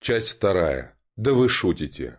Часть вторая. Да вы шутите.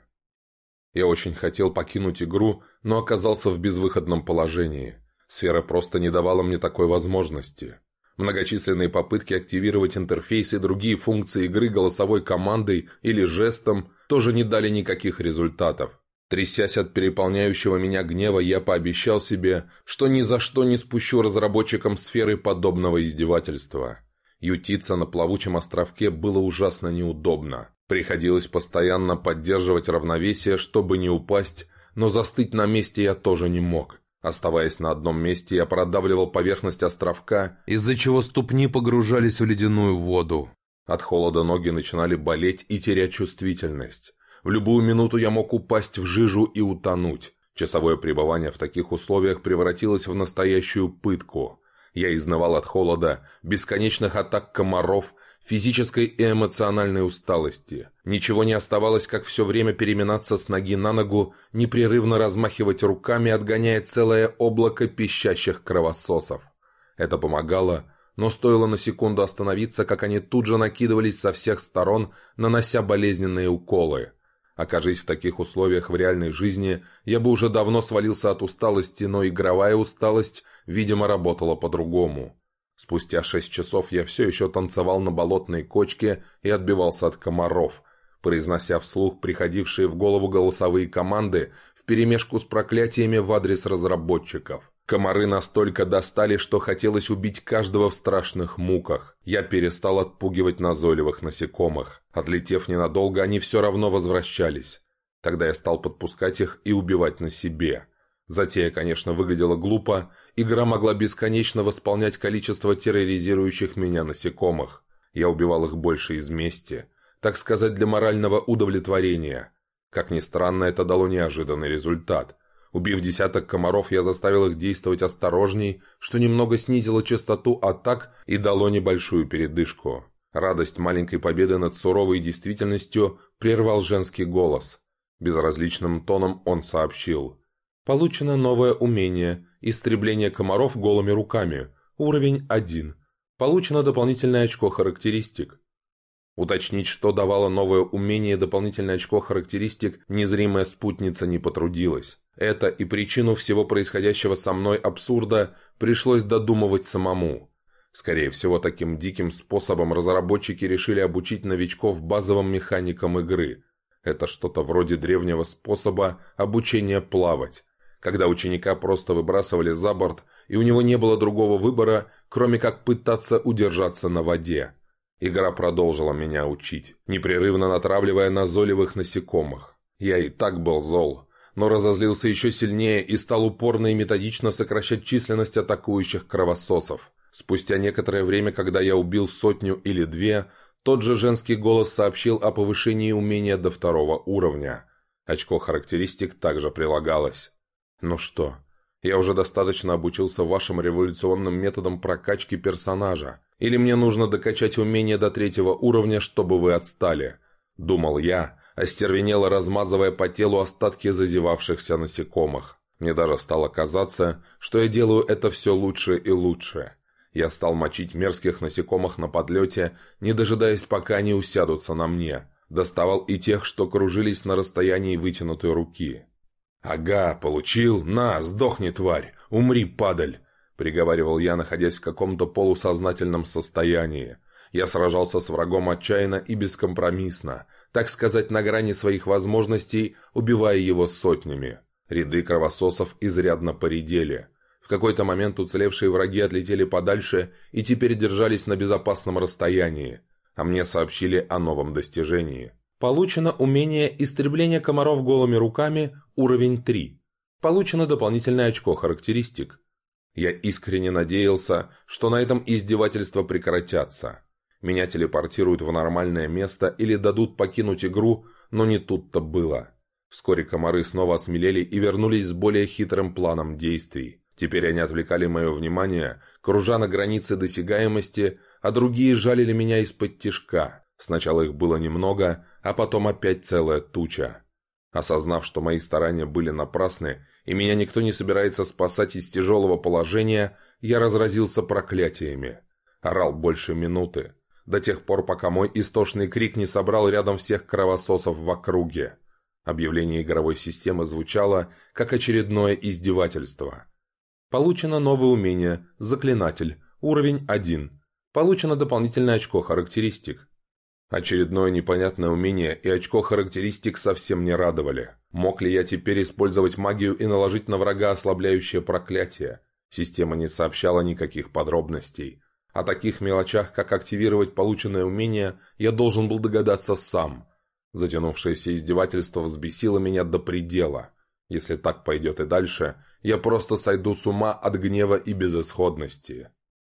Я очень хотел покинуть игру, но оказался в безвыходном положении. Сфера просто не давала мне такой возможности. Многочисленные попытки активировать интерфейс и другие функции игры голосовой командой или жестом тоже не дали никаких результатов. Трясясь от переполняющего меня гнева, я пообещал себе, что ни за что не спущу разработчикам сферы подобного издевательства. Ютиться на плавучем островке было ужасно неудобно. Приходилось постоянно поддерживать равновесие, чтобы не упасть, но застыть на месте я тоже не мог. Оставаясь на одном месте, я продавливал поверхность островка, из-за чего ступни погружались в ледяную воду. От холода ноги начинали болеть и терять чувствительность. В любую минуту я мог упасть в жижу и утонуть. Часовое пребывание в таких условиях превратилось в настоящую пытку. Я изнывал от холода, бесконечных атак комаров, физической и эмоциональной усталости. Ничего не оставалось, как все время переминаться с ноги на ногу, непрерывно размахивать руками, отгоняя целое облако пищащих кровососов. Это помогало, но стоило на секунду остановиться, как они тут же накидывались со всех сторон, нанося болезненные уколы. Окажись в таких условиях в реальной жизни, я бы уже давно свалился от усталости, но игровая усталость, видимо, работала по-другому. Спустя шесть часов я все еще танцевал на болотной кочке и отбивался от комаров, произнося вслух приходившие в голову голосовые команды вперемешку с проклятиями в адрес разработчиков. Комары настолько достали, что хотелось убить каждого в страшных муках. Я перестал отпугивать назойливых насекомых. Отлетев ненадолго, они все равно возвращались. Тогда я стал подпускать их и убивать на себе. Затея, конечно, выглядела глупо. Игра могла бесконечно восполнять количество терроризирующих меня насекомых. Я убивал их больше из мести. Так сказать, для морального удовлетворения. Как ни странно, это дало неожиданный результат. Убив десяток комаров, я заставил их действовать осторожней, что немного снизило частоту атак и дало небольшую передышку. Радость маленькой победы над суровой действительностью прервал женский голос. Безразличным тоном он сообщил. «Получено новое умение – истребление комаров голыми руками. Уровень 1. Получено дополнительное очко характеристик. Уточнить, что давало новое умение и дополнительное очко характеристик, незримая спутница не потрудилась. Это и причину всего происходящего со мной абсурда пришлось додумывать самому. Скорее всего, таким диким способом разработчики решили обучить новичков базовым механикам игры. Это что-то вроде древнего способа обучения плавать, когда ученика просто выбрасывали за борт, и у него не было другого выбора, кроме как пытаться удержаться на воде. Игра продолжила меня учить, непрерывно натравливая назойливых насекомых. Я и так был зол, но разозлился еще сильнее и стал упорно и методично сокращать численность атакующих кровососов. Спустя некоторое время, когда я убил сотню или две, тот же женский голос сообщил о повышении умения до второго уровня. Очко характеристик также прилагалось. Ну что, я уже достаточно обучился вашим революционным методам прокачки персонажа. Или мне нужно докачать умение до третьего уровня, чтобы вы отстали?» Думал я, остервенело размазывая по телу остатки зазевавшихся насекомых. Мне даже стало казаться, что я делаю это все лучше и лучше. Я стал мочить мерзких насекомых на подлете, не дожидаясь, пока они усядутся на мне. Доставал и тех, что кружились на расстоянии вытянутой руки. «Ага, получил! На, сдохни, тварь! Умри, падаль! приговаривал я, находясь в каком-то полусознательном состоянии. Я сражался с врагом отчаянно и бескомпромиссно, так сказать, на грани своих возможностей, убивая его сотнями. Ряды кровососов изрядно поредели. В какой-то момент уцелевшие враги отлетели подальше и теперь держались на безопасном расстоянии, а мне сообщили о новом достижении. Получено умение истребления комаров голыми руками, уровень 3. Получено дополнительное очко характеристик. Я искренне надеялся, что на этом издевательства прекратятся. Меня телепортируют в нормальное место или дадут покинуть игру, но не тут-то было. Вскоре комары снова осмелели и вернулись с более хитрым планом действий. Теперь они отвлекали мое внимание, кружа на границе досягаемости, а другие жалили меня из-под тишка. Сначала их было немного, а потом опять целая туча. Осознав, что мои старания были напрасны, и меня никто не собирается спасать из тяжелого положения, я разразился проклятиями. Орал больше минуты. до тех пор, пока мой истошный крик не собрал рядом всех кровососов в округе. Объявление игровой системы звучало, как очередное издевательство. Получено новое умение «Заклинатель», уровень 1. Получено дополнительное очко характеристик. Очередное непонятное умение и очко характеристик совсем не радовали. Мог ли я теперь использовать магию и наложить на врага ослабляющее проклятие? Система не сообщала никаких подробностей. О таких мелочах, как активировать полученное умение, я должен был догадаться сам. Затянувшееся издевательство взбесило меня до предела. Если так пойдет и дальше, я просто сойду с ума от гнева и безысходности.